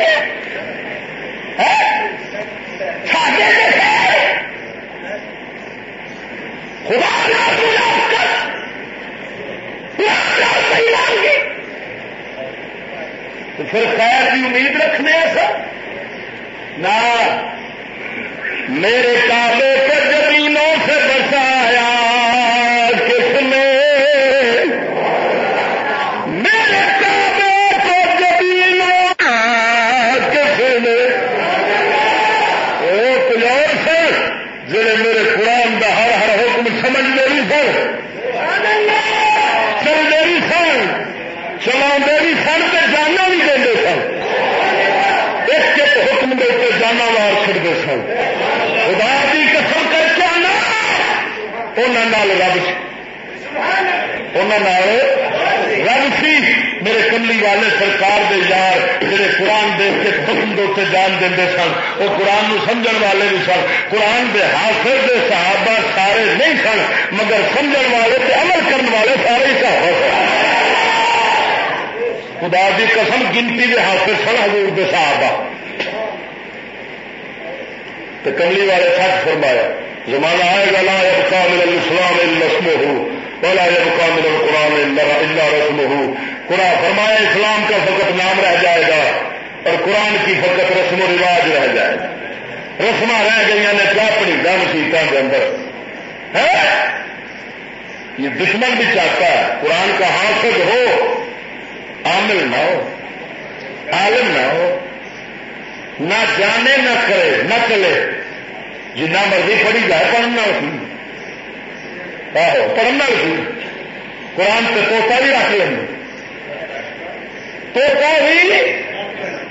پھر خیر کی امید رکھنے سر؟ نہ میرے کابے پر زمینوں سے بسایا کس نے میرے کابے کو زمینوں کس نے وہ کچھ اور سے جڑے میرے قرآن کا ہر ہر حکم سمجھ میری سن چل میری سن چلا میری سن تو جانا بھی دے سن ایک ایک حکم دے کے جانا مار چڑتے سن خدا کی قسم کر کے آنا انہوں رب انہوں رب سی میرے کملی والے سرکار دے یار جڑے قرآن دے کے حکم دے جان دے سن، وہ قرآن نو سمجھن والے بھی سن۔ قرآن دے حافظ، دے صحابہ سارے نہیں سن، مگر سمجھن والے تے عمل کرنے والے سارے ہی صحابہ سن۔ خدا دی قسم، گنتی کے حافظ سن حضور دے صحابہ۔ تو کملی والے سچ فرمایا، زمانہ آئے گا، لا يبقى من الاسلام الا اسمه ولا يبقى من القران الا رسمه قرآن فرمایا، اسلام کا فقط نام رہ جائے گا۔ اور قرآن کی فقط رسم و رواج رہ جائے۔ رسم رہ گئی نے کیا پڑی دم سیتوں کے اندر۔ ہے؟ یہ دشمن بھی چاہتا ہے۔ قرآن کا حافظ ہو، عامل نہ ہو، عالم نہ ہو۔ نہ جانے، نہ کرے، نہ چلے۔ جنا مرضی پڑھی جائے، پڑھنا اسی۔ آہو، پڑھنا اسی۔ قرآن سے توتا بھی رکھ لیں۔ توتا بھی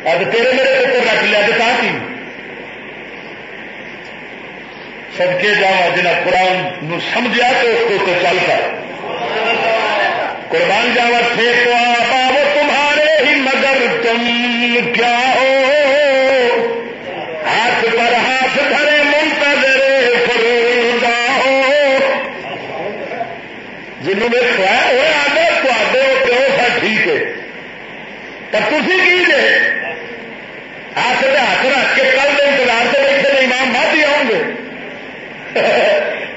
اب تیرے میرے پتر رکھ لیا تو کہاں کی سدکے جا جنا قرآن سمجھا تو اس کو تو چل کر قربان جاوا تھے تو آپ آؤ تمہارے ہی مگر تم کیا ہو ہاتھ پر ہاتھ دھرے منتظر فروغا ہو جنہوں نے کھایا ہوئے آگے تے پیو سا ٹھیک ہے پر تھی کی جے ہاتھ پہ ہاتھ رکھ کے کل کے انتظار سے بیٹھے نے امام مادی آؤ گے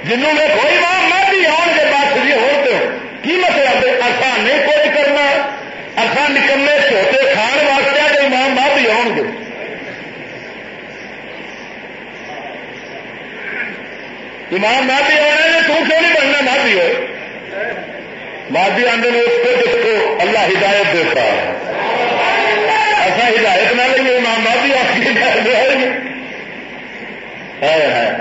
جنہوں نے کوئی امام مادی آؤ گے بات جی ہوتے ہو کی مطلب آسان نہیں کوئی کرنا آسان نکمے چھوٹے کھان واسطے جو امام مادی آؤ گے امام مادی آنے نے تو کیوں نہیں بننا مادی ہو؟ مادی آنے اس کو جس کو اللہ ہدایت دیتا ہے۔ ایسا ہدایت نہ لیں امام مادی آخری ہے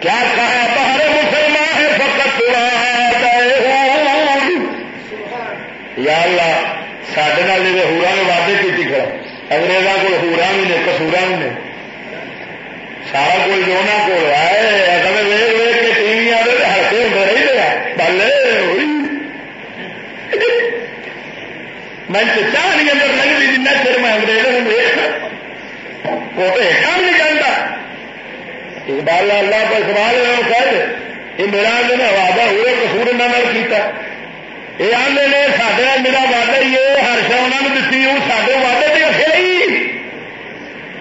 کیا کہا باہر مسلمان ہے؟ فقط یا اللہ سڈے ہورا نے وعدے کی کھڑا اگریزوں کو ہورا بھی نے کسورا بھی نے۔ سارا کوئی جو کو آئے اگر ویگ ویگ کے ٹی وی آئے ہلکے ہوتے رہی گیا پہلے ہوئی میں چاہ نہیں اندر لگی جن چر میں انگریزوں میں کوٹے کام نہیں جانتا اقبال اللہ کا سوال کہہ دے یہ میرا دن وعدہ ہوئے کسور انہوں کیتا یہ آدھے نے سڈے میرا وعدہ ہی ہے ہر شا انہوں نے دیتی ہوں سارے وعدے بھی رکھے ہی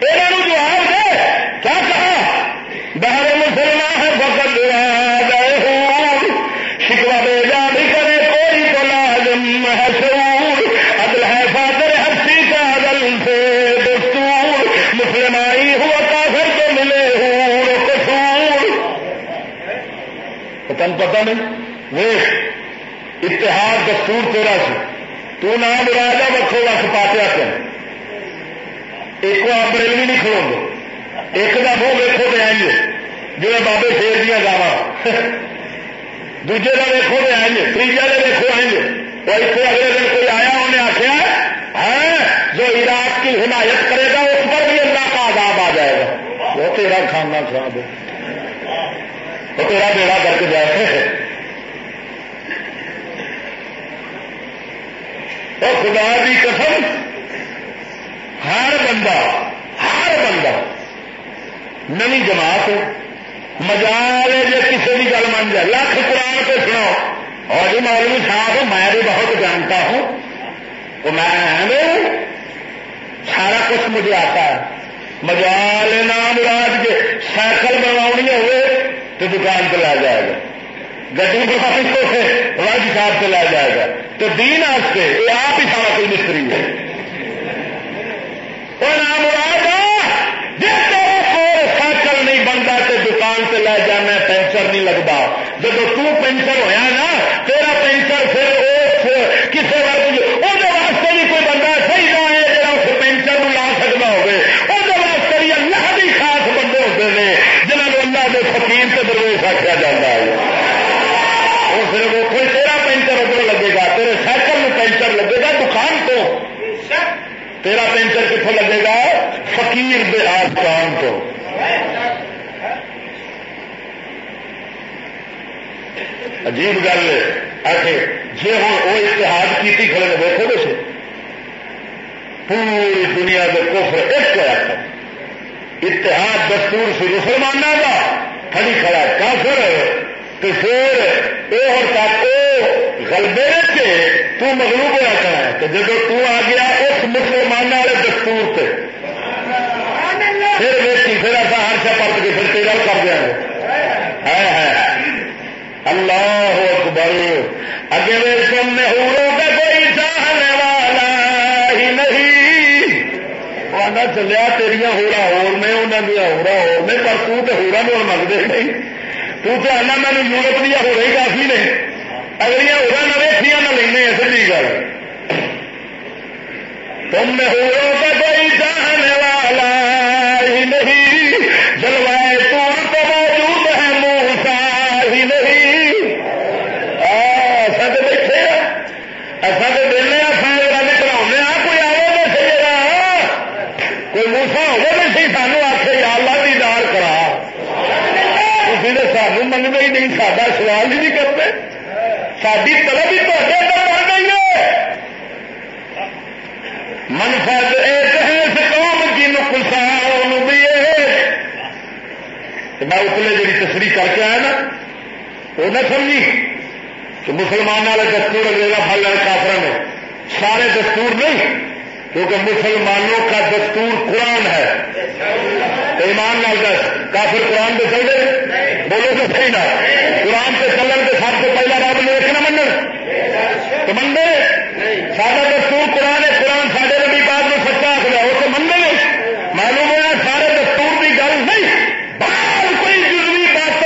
یہ جواب دے کیا کہا بہر مسلمان ہے فقط گئے ہوں شکوا بے جا بھی کرے کوئی تو لازم ہے شعور عدل ہے فادر ہرسی کا عدل سے مسلمائی ہوا کافر تو ملے ہوں کسور۔ تن پتہ نہیں، ویخ، اتحاد دستور تیرا سی۔ تو نام راجا وکھو وقت پاتیا کیا ایک آپ بریلوی نہیں کھلو گے ایک کا منہ ویکو تو آئیں جی بابے شیر دیا گاوا دوجے کا ویکو تو آئیں تیجا کا ویکو آئیں وہ اتنے اگلے دن کوئی آیا انہیں آخیا ہے ہاں، جو عراق کی حمایت کرے گا اس پر بھی اللہ کا آداب آ جائے گا؟ وہ تیرا کھانا خراب ہے وہ تیرا بیڑا کر کے جائے۔ اور خدا کی قسم ہر بندہ ہر بندہ نوی جماعت مزال جی کسی بھی گل من جائے۔ لاکھ قرآن پہ سناؤ اور جی مولوی صاحب میں بھی بہت جانتا ہوں۔ تو میں سارا کچھ مجھے آتا ہے۔ مجال نام راج کے، سائیکل بنونی ہوئے تو دکان پہ لا جائے گا۔ گڈی بنانی کو راج صاحب سے لا جائے گا۔ تو دین آستے، یہ آپ ہی سارا کوئی مستری ہے۔ نام جی تیرے کو سائیکل نہیں بنتا تو دکان سے لے جانا پینچر نہیں لگتا۔ جب تینچر ہوا نا، تیرا پینچر پھر اس کسی وقت تیرا پینچر کتوں لگے گا؟ فقیر دے آس کام تو۔ عجیب گل ہے۔ جی ہوں وہ اتحاد کی کھڑے دیکھو گے سے پوری دنیا کے کفر ایک ہوا اتحاد دستور سی مسلمانوں کا کھڑی کھڑا کافر تو پھر یہ تک غلبے رکھے تو مغلوب ہوا کرا تو جب تو آ گیا اس مسلمان والے دستور سے پھر ویسی پھر ایسا ہر شا پرت کے پھر تیرا کر دیا ہے اللہ اکبر۔ اگے ویل تم نے ہوروں کا کوئی چاہنے والا ہی نہیں آنا چلیا تیریا ہورا ہور نے انہوں دیا ہورا ہور نے، پر تو تو ہورا میں منگتے نہیں۔ تو آنا مینو یورپ دیا ہو رہی کافی نے۔ اگلیاں ہوا نہ ویسیا نہ لینا سچی جی گل۔ تم میں ہو کا کوئی چاہنے والا ہی نہیں جلوائے تور تو موجود ہے موسا ہی نہیں ایسا تو بیٹھے ایسا تو دینا سارے رنگ چلا کوئی آئے تو صحیح کوئی موسا ہوگا تو صحیح سانو آخے یا اللہ کی دار کرا تھی تو سانو منگنا ہی نہیں سا سوال ہی نہیں کرتے ساری طلب ہی تے اندر بن گئی ہے۔ منفرد ایک ہے اس قوم کی نقصان بھی میں اتنے جی تصریح کر کے آیا نا، وہ نہ سمجھی کہ مسلمان والے دستور انگریزا پھل لے کافر میں سارے دستور نہیں، کیونکہ مسلمانوں کا دستور قرآن ہے۔ ایمان نال دس، کافر قرآن پہ چل گئے بولو تو صحیح نہ قرآن پہ چلن کے سب سے پہلا تو منڈے سارا دستور قرآن ہے، قرآن سارے نبی پاک نے سچا آخر وہ تو منڈے معلوم ہوا سارے دستور کی گل نہیں۔ باہر کوئی ضروری بات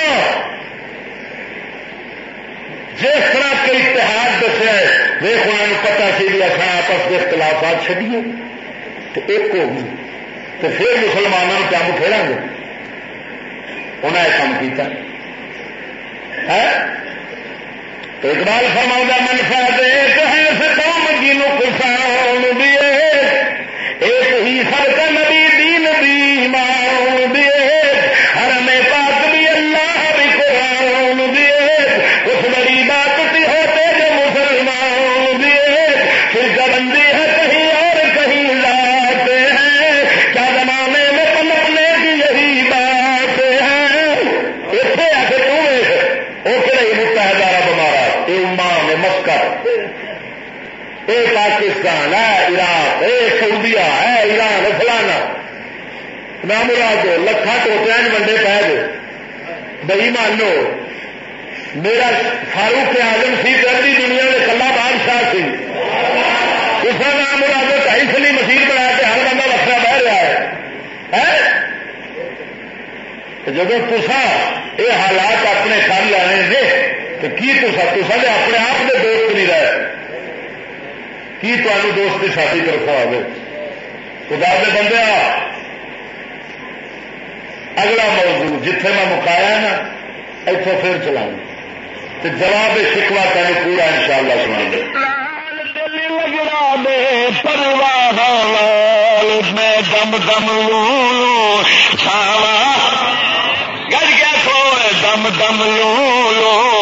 جس طرح کے اتحاد دسیا ویخ انہوں پتا سی بھی اچھا اصل آپس کے اختلافات چڈیے ہاں؟ تو ایک ہوگی تو پھر مسلمانوں کام پھیرا گے؟ انہیں یہ کام کیا اقبال فرما من فاد سعودیا ہے ایران فلانا نام مراد لکھا ٹوٹیا ونڈے پہ گئے بئی مانو میرا فاروق آزم سی کردی دنیا میں کلا بادشاہ سی اس کا نام مراد ڈھائی سلی مشین بنا کے ہر بندہ وکرا بہ رہا ہے جب تسا یہ حالات اپنے کام لے تو کی تسا تسا نے اپنے آپ کے دوست نہیں رہے کی تمہیں کی ساری طرف آئے خدا دے بندے اگلا موضوع، جتھے میں مکایا نا اتوں پھر چلاؤں۔ تو جواب شکوا تین پورا ان شاء اللہ سنا دے دم دم لو چھاوا گڑ کے دم دم لو لو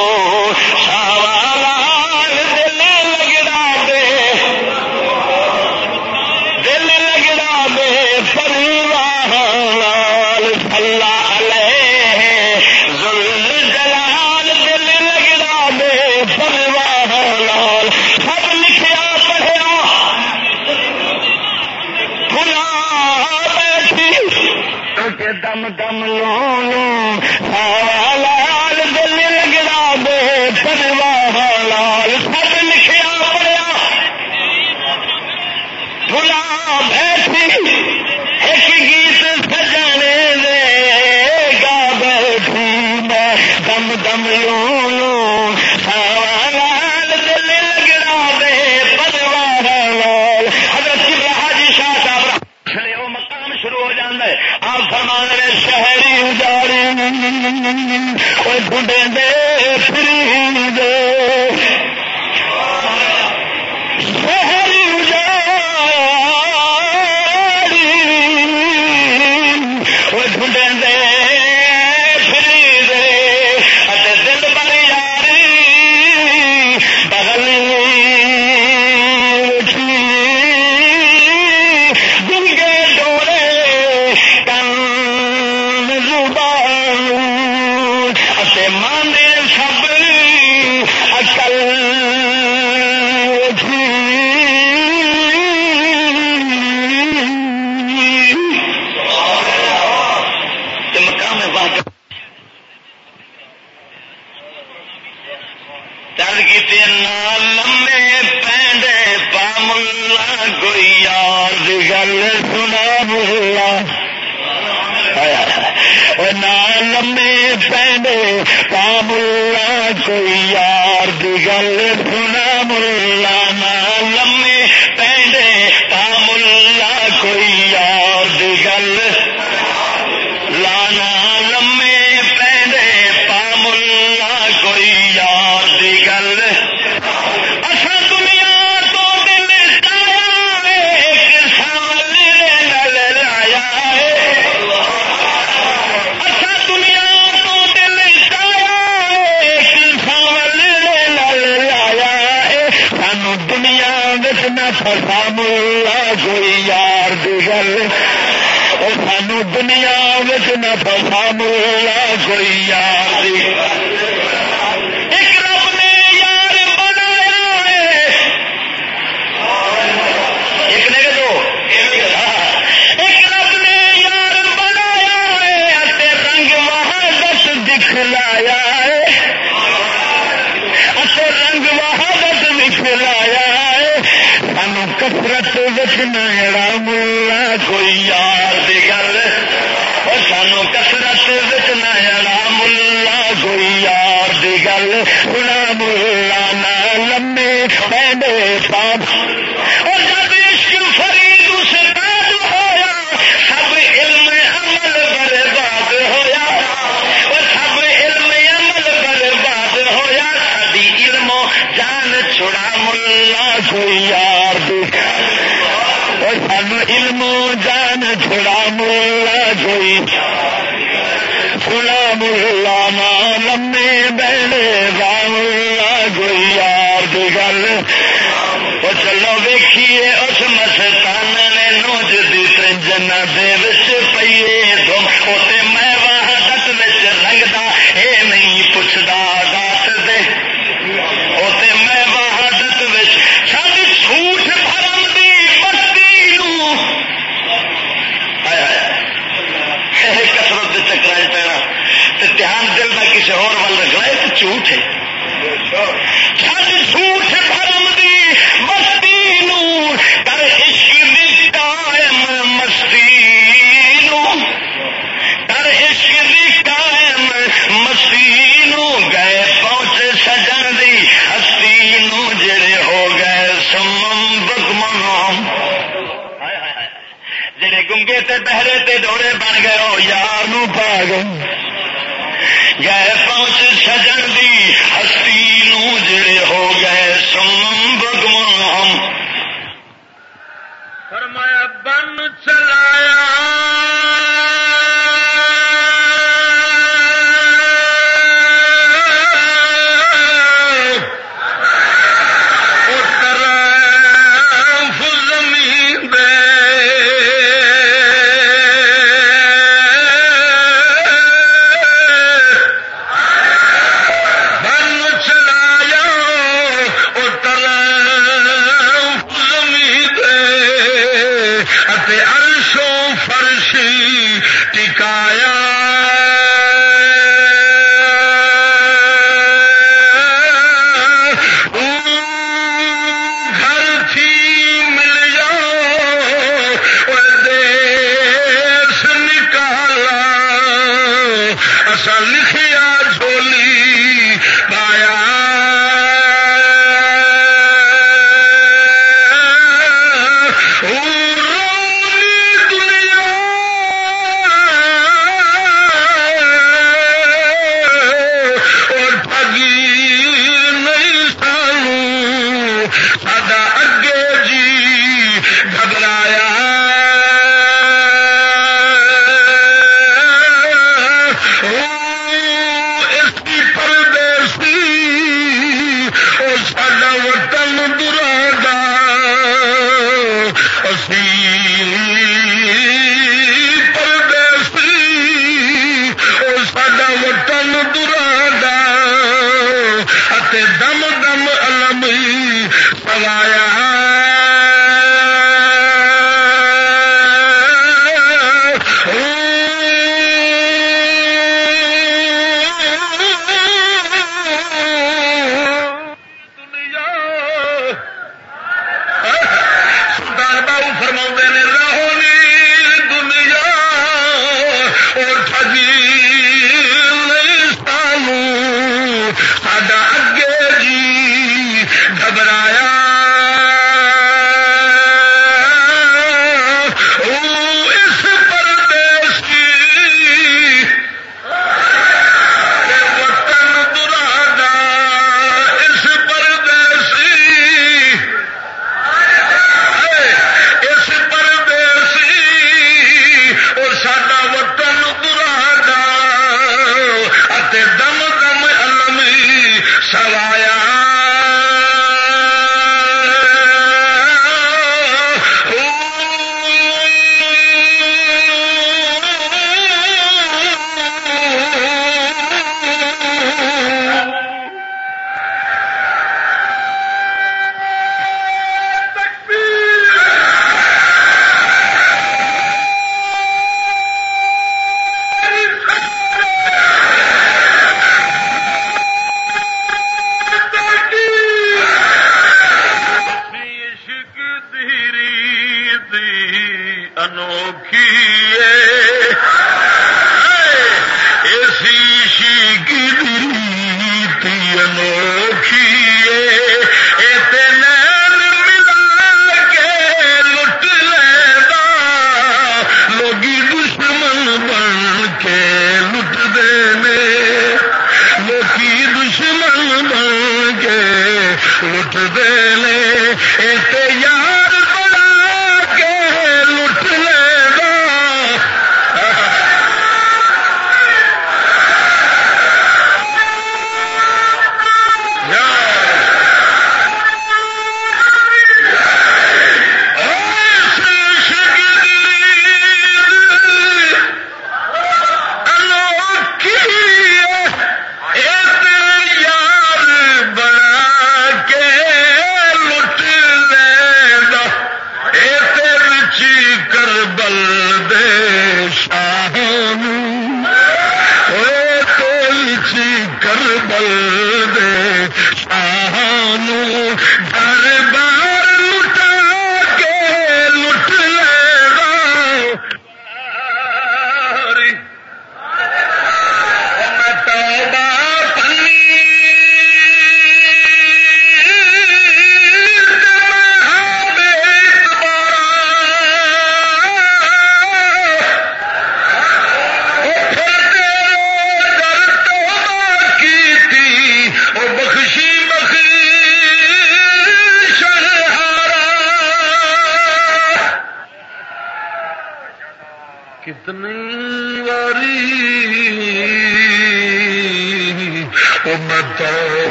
سجن دی ہستی نو جڑے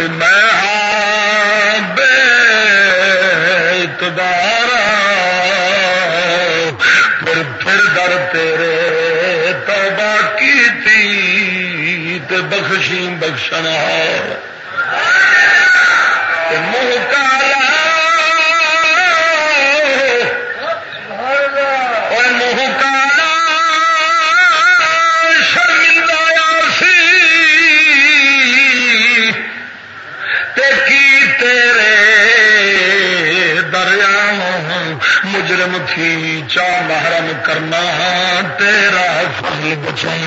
بنی میں ہاں بے اتبارا پھر پھر در تیرے تو باقی تھی بخشی بخشنا ہے۔ کرنا تیرا فضل بچائی